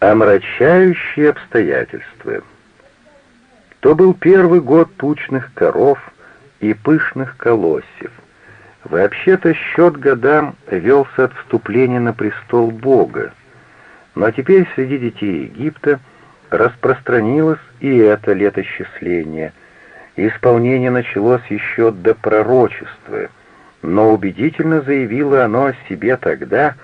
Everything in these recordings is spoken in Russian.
Омрачающие обстоятельства. То был первый год тучных коров и пышных колосьев. Вообще-то счет годам велся от вступления на престол Бога. Но теперь среди детей Египта распространилось и это летосчисление. Исполнение началось еще до пророчества, но убедительно заявило оно о себе тогда,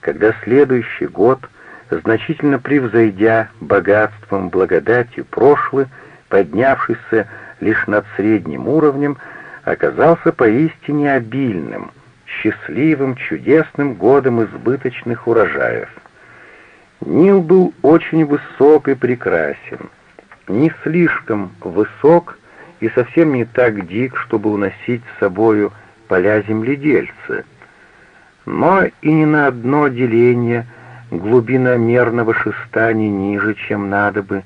когда следующий год — значительно превзойдя богатством, благодатью прошлый, поднявшийся лишь над средним уровнем, оказался поистине обильным, счастливым, чудесным годом избыточных урожаев. Нил был очень высок и прекрасен, не слишком высок и совсем не так дик, чтобы уносить с собою поля земледельца, но и не на одно деление – глубина мерного шеста не ниже, чем надо бы,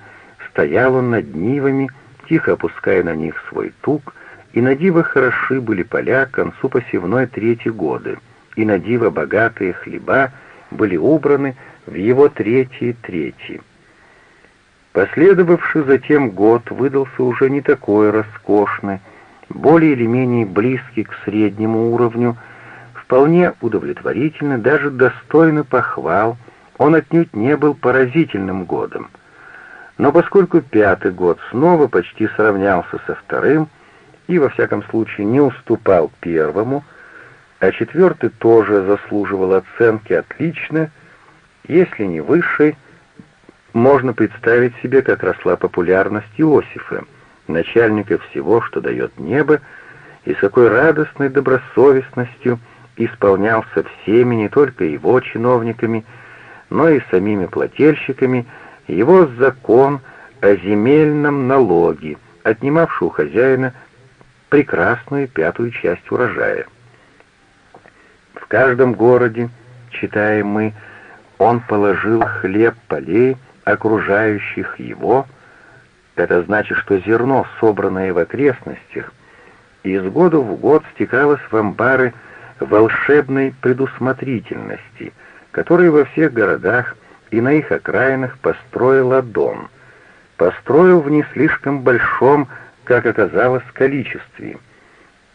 стоял он над нивами, тихо опуская на них свой тук, и на диво хороши были поля к концу посевной трети годы, и на диво богатые хлеба были убраны в его третьи трети. Последовавший затем год выдался уже не такой роскошный, более или менее близкий к среднему уровню, вполне удовлетворительный, даже достойный похвал — он отнюдь не был поразительным годом. Но поскольку пятый год снова почти сравнялся со вторым и, во всяком случае, не уступал первому, а четвертый тоже заслуживал оценки «отлично», если не высшей, можно представить себе, как росла популярность Иосифа, начальника всего, что дает небо, и с какой радостной добросовестностью исполнялся всеми, не только его чиновниками, но и самими плательщиками его закон о земельном налоге, отнимавший у хозяина прекрасную пятую часть урожая. В каждом городе, читаем мы, он положил хлеб полей, окружающих его, это значит, что зерно, собранное в окрестностях, из года в год стекалось в амбары волшебной предусмотрительности, который во всех городах и на их окраинах построил Адон. Построил в не слишком большом, как оказалось, количестве.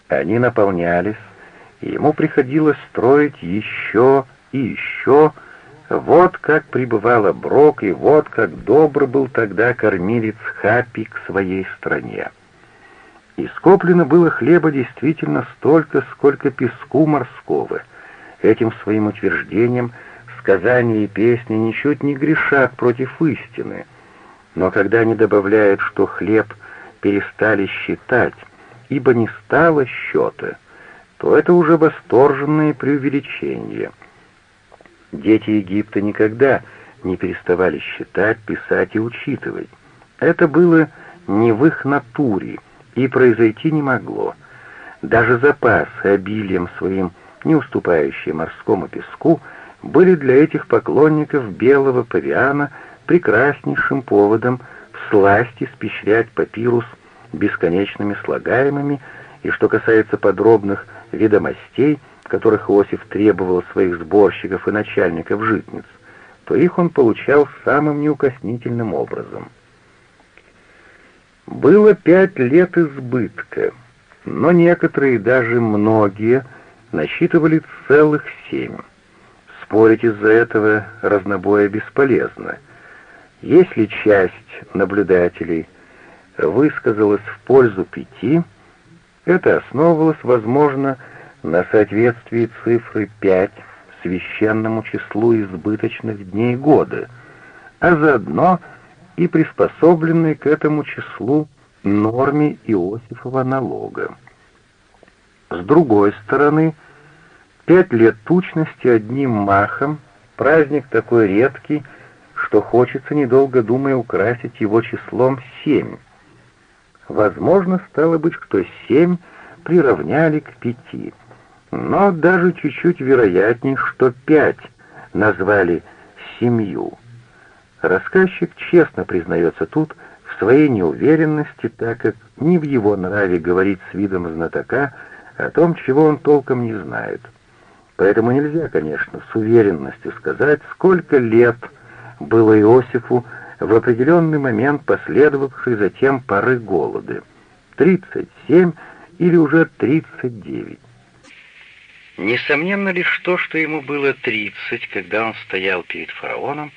Они наполнялись, и ему приходилось строить еще и еще. Вот как пребывала Брок, и вот как добр был тогда кормилец Хапи к своей стране. И скоплено было хлеба действительно столько, сколько песку морского. Этим своим утверждением — сказания и песни ничуть не грешат против истины, но когда они добавляют, что хлеб перестали считать, ибо не стало счета, то это уже восторженное преувеличение. Дети Египта никогда не переставали считать, писать и учитывать. Это было не в их натуре и произойти не могло. Даже запас обилием своим, не уступающий морскому песку, — были для этих поклонников белого павиана прекраснейшим поводом в сласти спещрять папирус бесконечными слагаемыми, и что касается подробных ведомостей, которых Иосиф требовал своих сборщиков и начальников житниц, то их он получал самым неукоснительным образом. Было пять лет избытка, но некоторые, даже многие, насчитывали целых семь. Спорить из-за этого разнобоя бесполезно. Если часть наблюдателей высказалась в пользу пяти, это основывалось, возможно, на соответствии цифры пять священному числу избыточных дней года, а заодно и приспособленной к этому числу норме Иосифова налога. С другой стороны, Пять лет тучности одним махом, праздник такой редкий, что хочется, недолго думая, украсить его числом семь. Возможно, стало быть, что семь приравняли к пяти, но даже чуть-чуть вероятней, что пять назвали семью. Рассказчик честно признается тут в своей неуверенности, так как не в его нраве говорить с видом знатока о том, чего он толком не знает. Поэтому нельзя, конечно, с уверенностью сказать, сколько лет было Иосифу в определенный момент последовавшей затем поры голода. 37 или уже 39. Несомненно лишь то, что ему было 30, когда он стоял перед фараоном,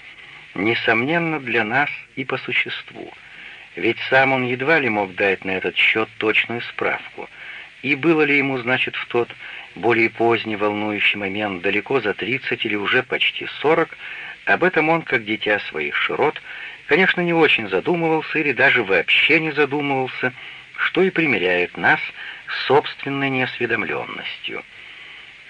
несомненно для нас и по существу, ведь сам он едва ли мог дать на этот счет точную справку, и было ли ему, значит, в тот более поздний волнующий момент далеко за 30 или уже почти 40, об этом он, как дитя своих широт, конечно, не очень задумывался или даже вообще не задумывался, что и примеряет нас с собственной неосведомленностью.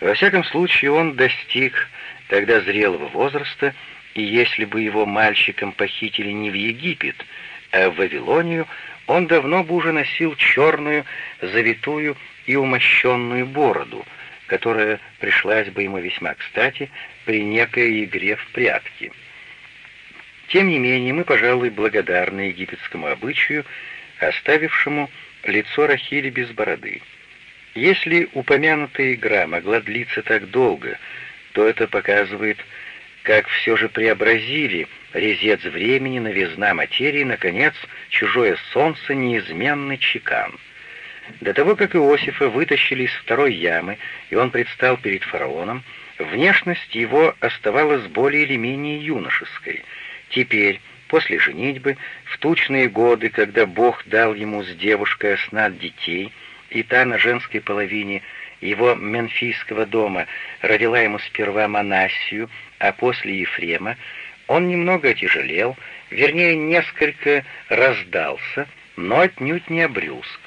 Во всяком случае, он достиг тогда зрелого возраста, и если бы его мальчиком похитили не в Египет, а в Вавилонию, он давно бы уже носил черную, завитую и умощенную бороду, которая пришлась бы ему весьма кстати при некой игре в прятки. Тем не менее, мы, пожалуй, благодарны египетскому обычаю, оставившему лицо Рахили без бороды. Если упомянутая игра могла длиться так долго, то это показывает, как все же преобразили резец времени, новизна материи, наконец, чужое солнце, неизменный чекан. До того, как Иосифа вытащили из второй ямы, и он предстал перед фараоном, внешность его оставалась более или менее юношеской. Теперь, после женитьбы, в тучные годы, когда Бог дал ему с девушкой оснат детей, и та на женской половине его Менфийского дома родила ему сперва Манасию, а после Ефрема, он немного отяжелел, вернее, несколько раздался, но отнюдь не обрюзг.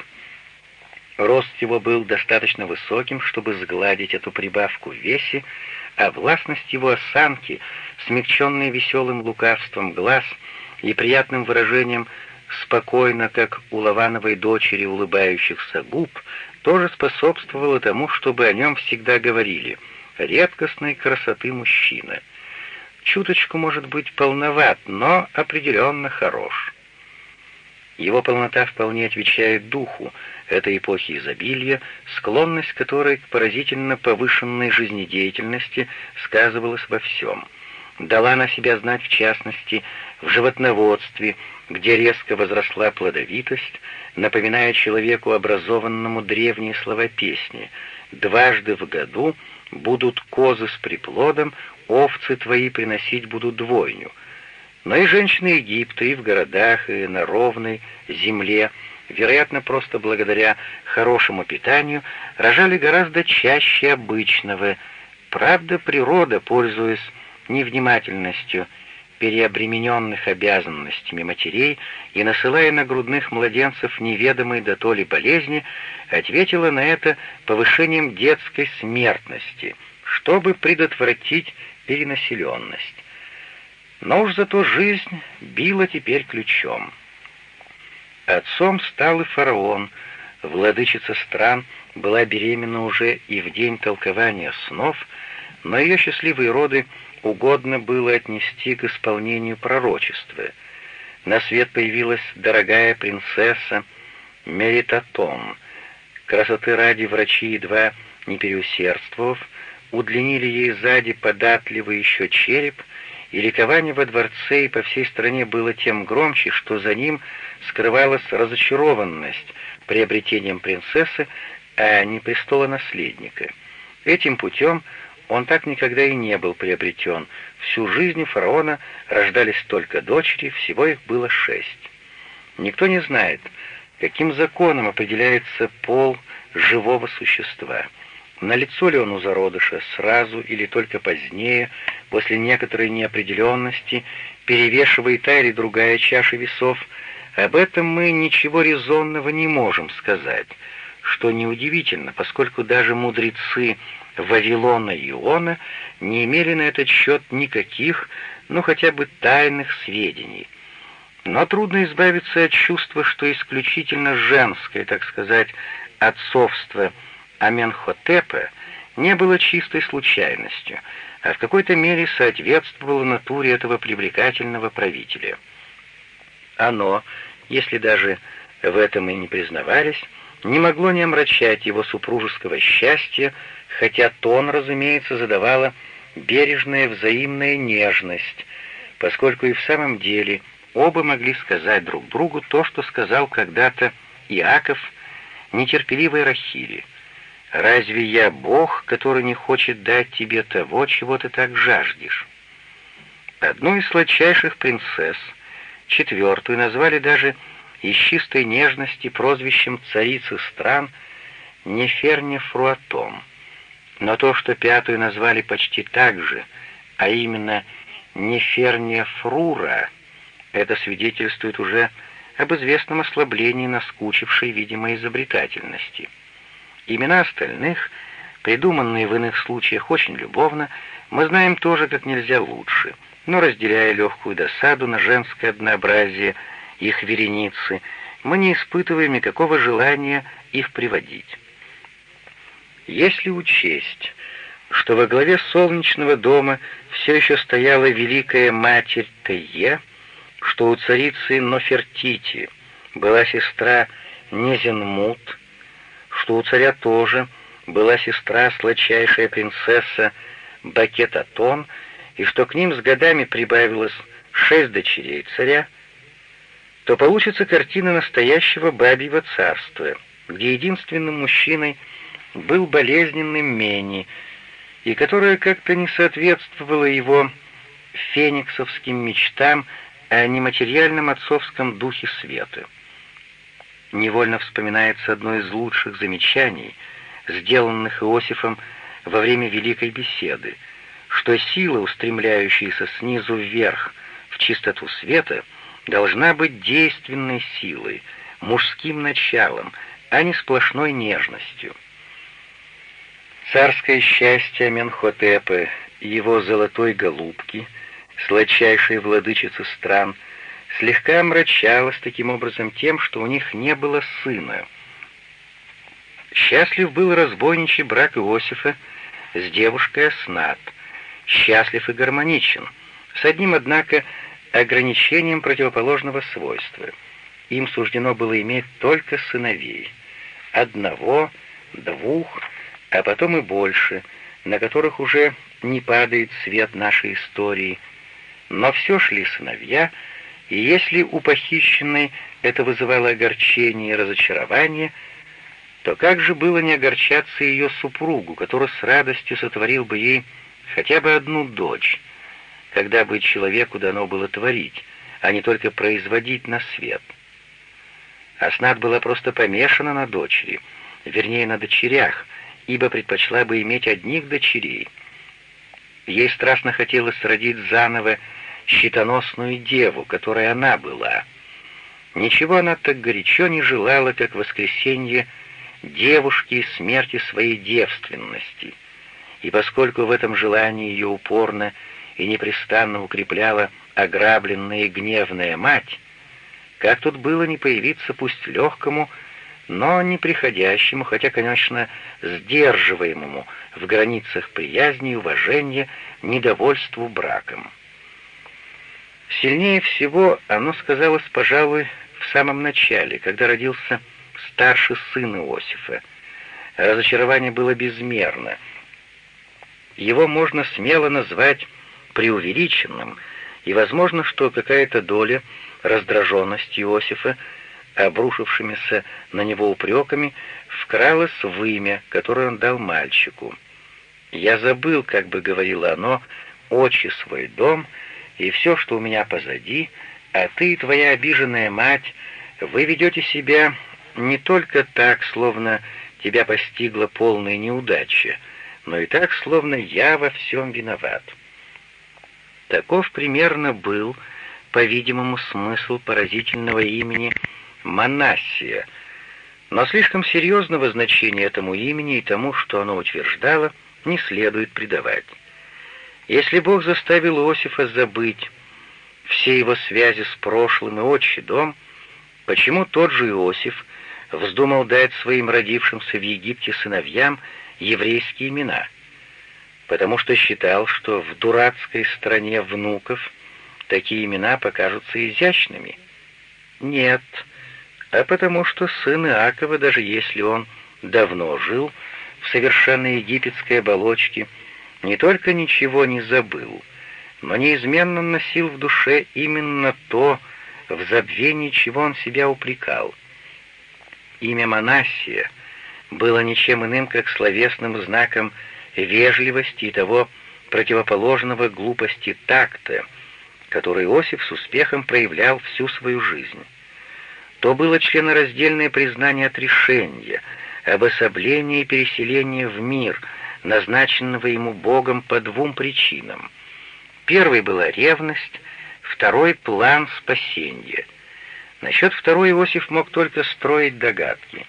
Рост его был достаточно высоким, чтобы сгладить эту прибавку в весе, а властность его осанки, смягченная веселым лукавством глаз и приятным выражением спокойно, как у Лавановой дочери улыбающихся губ, тоже способствовала тому, чтобы о нем всегда говорили «редкостной красоты мужчина». Чуточку, может быть, полноват, но определенно хорош. Его полнота вполне отвечает духу этой эпохи изобилия, склонность которой к поразительно повышенной жизнедеятельности сказывалась во всем. Дала на себя знать, в частности, в животноводстве, где резко возросла плодовитость, напоминая человеку образованному древние слова песни «Дважды в году будут козы с приплодом, овцы твои приносить будут двойню». Но и женщины Египта и в городах, и на ровной земле, вероятно, просто благодаря хорошему питанию, рожали гораздо чаще обычного. Правда, природа, пользуясь невнимательностью переобремененных обязанностями матерей и насылая на грудных младенцев неведомые до то ли болезни, ответила на это повышением детской смертности, чтобы предотвратить перенаселенность. Но уж зато жизнь била теперь ключом. Отцом стал и фараон, владычица стран, была беременна уже и в день толкования снов, но ее счастливые роды угодно было отнести к исполнению пророчества. На свет появилась дорогая принцесса Меритатон. Красоты ради врачи, едва не переусердствовав, удлинили ей сзади податливый еще череп, и ликование во дворце и по всей стране было тем громче, что за ним скрывалась разочарованность приобретением принцессы, а не престола наследника. Этим путем он так никогда и не был приобретен. Всю жизнь фараона рождались только дочери, всего их было шесть. Никто не знает, каким законом определяется пол живого существа. Налицо ли он у зародыша сразу или только позднее, после некоторой неопределенности, перевешивая та или другая чаша весов, об этом мы ничего резонного не можем сказать, что неудивительно, поскольку даже мудрецы Вавилона и Иона не имели на этот счет никаких, ну хотя бы тайных сведений. Но трудно избавиться от чувства, что исключительно женское, так сказать, отцовство Аменхотепа не было чистой случайностью, а в какой-то мере соответствовало натуре этого привлекательного правителя. Оно, если даже в этом и не признавались, не могло не омрачать его супружеского счастья, хотя тон, разумеется, задавала бережная взаимная нежность, поскольку и в самом деле оба могли сказать друг другу то, что сказал когда-то Иаков нетерпеливой Рахиле. «Разве я Бог, который не хочет дать тебе того, чего ты так жаждешь?» Одну из сладчайших принцесс, четвертую, назвали даже из чистой нежности прозвищем царицы стран Неферне Фруатом. Но то, что пятую назвали почти так же, а именно Неферне Фрура, это свидетельствует уже об известном ослаблении наскучившей, видимо, изобретательности. Имена остальных, придуманные в иных случаях очень любовно, мы знаем тоже как нельзя лучше, но разделяя легкую досаду на женское однообразие их вереницы, мы не испытываем никакого желания их приводить. Если учесть, что во главе солнечного дома все еще стояла великая матерь Тее, что у царицы Нофертити была сестра Незенмут, что у царя тоже была сестра сладчайшая принцесса Бакетатон, и что к ним с годами прибавилось шесть дочерей царя, то получится картина настоящего бабьего царства, где единственным мужчиной был болезненный Мени, и которая как-то не соответствовала его фениксовским мечтам о нематериальном отцовском духе света. Невольно вспоминается одно из лучших замечаний, сделанных Иосифом во время Великой беседы, что сила, устремляющаяся снизу вверх в чистоту света, должна быть действенной силой, мужским началом, а не сплошной нежностью. Царское счастье Менхотепа и его золотой голубки, сладчайшей владычицы стран, слегка омрачалось таким образом тем, что у них не было сына. Счастлив был разбойничий брак Иосифа с девушкой Аснат, счастлив и гармоничен, с одним, однако, ограничением противоположного свойства. Им суждено было иметь только сыновей. Одного, двух, а потом и больше, на которых уже не падает свет нашей истории. Но все шли сыновья, и если у похищенной это вызывало огорчение и разочарование, то как же было не огорчаться ее супругу, который с радостью сотворил бы ей хотя бы одну дочь, когда бы человеку дано было творить, а не только производить на свет. Аснат была просто помешана на дочери, вернее, на дочерях, ибо предпочла бы иметь одних дочерей. Ей страстно хотелось родить заново щитоносную деву, которой она была. Ничего она так горячо не желала, как воскресенье девушки и смерти своей девственности. И поскольку в этом желании ее упорно и непрестанно укрепляла ограбленная и гневная мать, как тут было не появиться пусть легкому, но неприходящему, хотя, конечно, сдерживаемому в границах приязни и уважения недовольству браком. Сильнее всего оно сказалось, пожалуй, в самом начале, когда родился старший сын Иосифа. Разочарование было безмерно. Его можно смело назвать преувеличенным, и возможно, что какая-то доля раздраженности Иосифа обрушившимися на него упреками, вкралось в имя, которое он дал мальчику. «Я забыл, как бы говорило оно, очи свой дом и все, что у меня позади, а ты и твоя обиженная мать, вы ведете себя не только так, словно тебя постигла полная неудача, но и так, словно я во всем виноват». Таков примерно был, по-видимому, смысл поразительного имени Манассия, но слишком серьезного значения этому имени и тому, что оно утверждало, не следует придавать. Если Бог заставил Иосифа забыть все его связи с прошлым и отчий дом, почему тот же Иосиф вздумал дать своим родившимся в Египте сыновьям еврейские имена? Потому что считал, что в дурацкой стране внуков такие имена покажутся изящными. Нет, а потому что сын Иакова, даже если он давно жил в совершенно египетской оболочке, не только ничего не забыл, но неизменно носил в душе именно то, в забвении чего он себя упрекал. Имя Манасия было ничем иным, как словесным знаком вежливости и того противоположного глупости такта, который Иосиф с успехом проявлял всю свою жизнь. То было членораздельное признание отрешения, обособления и переселения в мир, назначенного ему Богом по двум причинам. Первой была ревность, второй — план спасения. Насчет второй Иосиф мог только строить догадки.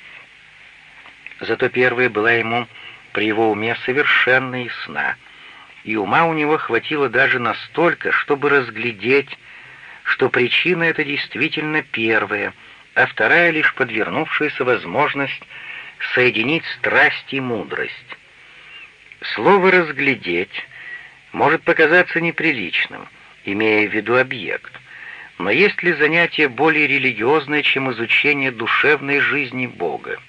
Зато первая была ему при его уме совершенно ясна, и ума у него хватило даже настолько, чтобы разглядеть, что причина эта действительно первая, а вторая лишь подвернувшаяся возможность соединить страсть и мудрость. Слово «разглядеть» может показаться неприличным, имея в виду объект, но есть ли занятие более религиозное, чем изучение душевной жизни Бога?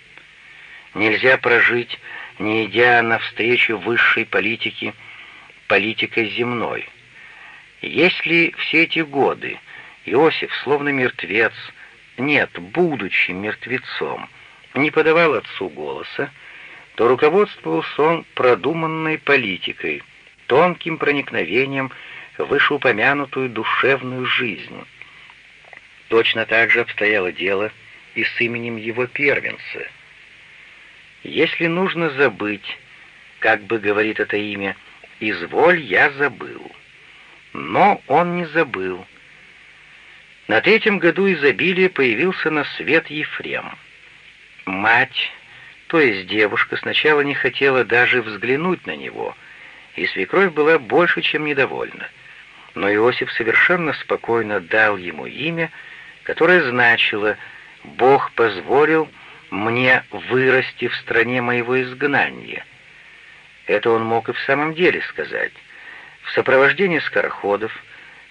Нельзя прожить, не идя навстречу высшей политике, политикой земной. Если все эти годы Иосиф, словно мертвец, нет, будучи мертвецом, не подавал отцу голоса, то руководствовался он продуманной политикой, тонким проникновением в вышеупомянутую душевную жизнь. Точно так же обстояло дело и с именем его первенца. Если нужно забыть, как бы говорит это имя, «Изволь, я забыл». Но он не забыл. На третьем году изобилия появился на свет Ефрем. Мать, то есть девушка, сначала не хотела даже взглянуть на него, и свекровь была больше, чем недовольна. Но Иосиф совершенно спокойно дал ему имя, которое значило «Бог позволил мне вырасти в стране моего изгнания». Это он мог и в самом деле сказать. В сопровождении скороходов,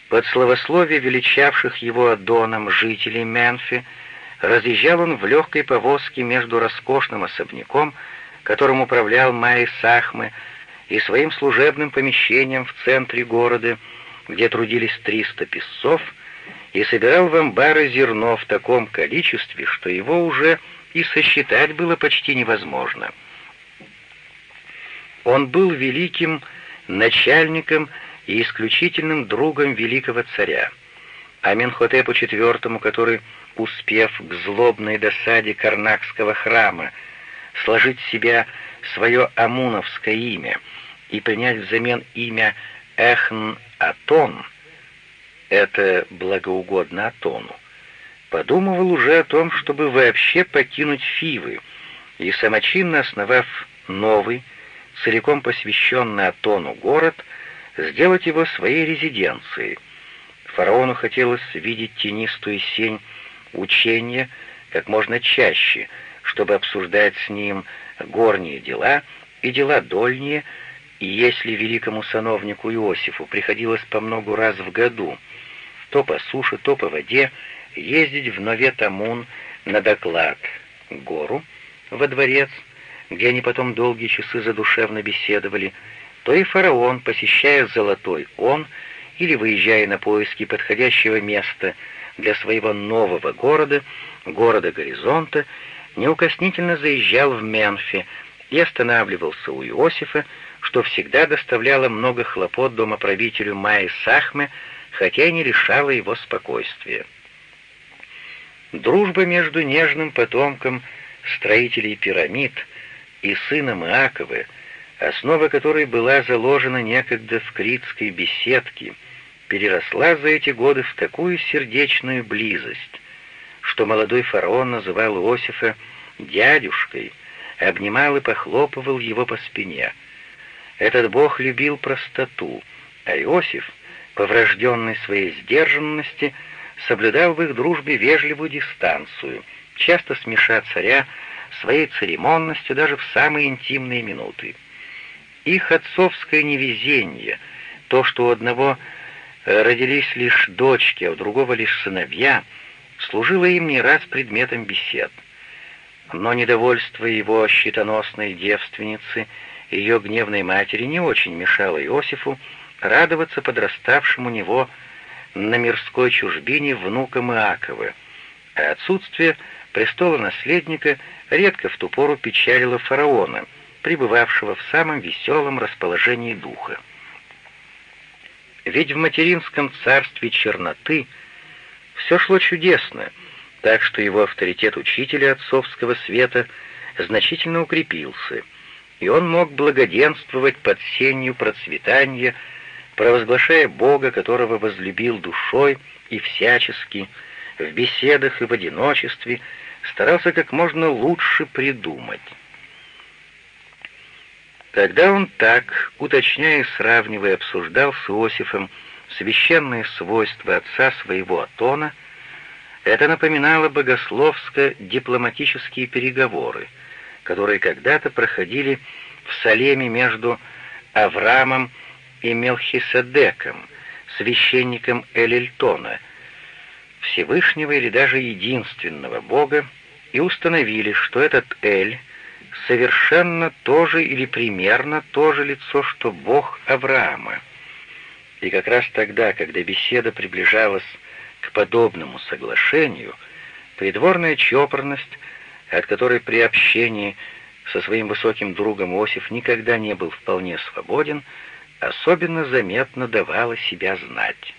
под словословие величавших его Адоном жителей Менфи, разъезжал он в легкой повозке между роскошным особняком, которым управлял Майи Сахмы, и своим служебным помещением в центре города, где трудились 300 песцов, и собирал в амбары зерно в таком количестве, что его уже и сосчитать было почти невозможно. Он был великим начальником и исключительным другом великого царя. Аменхотепу IV, который, успев к злобной досаде Карнакского храма сложить в себя свое амуновское имя и принять взамен имя Эхн-Атон, это благоугодно Атону, подумывал уже о том, чтобы вообще покинуть Фивы, и самочинно основав новый, целиком посвященный Атону город, сделать его своей резиденцией. Фараону хотелось видеть тенистую сень учения как можно чаще, чтобы обсуждать с ним горние дела и дела дольние, и если великому сановнику Иосифу приходилось по многу раз в году, то по суше, то по воде, ездить в Нове-Тамун на доклад гору во дворец, где они потом долгие часы задушевно беседовали, то и фараон, посещая Золотой Он или выезжая на поиски подходящего места для своего нового города, города горизонта, неукоснительно заезжал в Менфи и останавливался у Иосифа, что всегда доставляло много хлопот домоправителю Майи Сахме, хотя и не решало его спокойствия. Дружба между нежным потомком строителей пирамид и сыном Иакова, основа которой была заложена некогда в критской беседке, переросла за эти годы в такую сердечную близость, что молодой фараон называл Иосифа «дядюшкой», обнимал и похлопывал его по спине. Этот бог любил простоту, а Иосиф, по врожденной своей сдержанности, соблюдал в их дружбе вежливую дистанцию, часто смеша царя своей церемонностью даже в самые интимные минуты. Их отцовское невезение, то, что у одного э, родились лишь дочки, а у другого лишь сыновья, служило им не раз предметом бесед. Но недовольство его щитоносной девственницы, ее гневной матери не очень мешало Иосифу радоваться подраставшему у него на мирской чужбине внукам Иакова, а отсутствие престола наследника редко в ту пору печалило фараона, пребывавшего в самом веселом расположении духа. Ведь в материнском царстве черноты все шло чудесно, так что его авторитет учителя отцовского света значительно укрепился, и он мог благоденствовать под сенью процветания, провозглашая Бога, которого возлюбил душой и всячески, в беседах и в одиночестве, старался как можно лучше придумать. Когда он так, уточняя и сравнивая, обсуждал с Иосифом священные свойства отца своего Атона, это напоминало богословско-дипломатические переговоры, которые когда-то проходили в Салеме между Авраамом и Мелхиседеком, священником Элильтона, Всевышнего или даже единственного Бога, и установили, что этот Эль — совершенно то же или примерно то же лицо, что Бог Авраама. И как раз тогда, когда беседа приближалась к подобному соглашению, придворная чопорность, от которой при общении со своим высоким другом Осиф никогда не был вполне свободен, особенно заметно давала себя знать.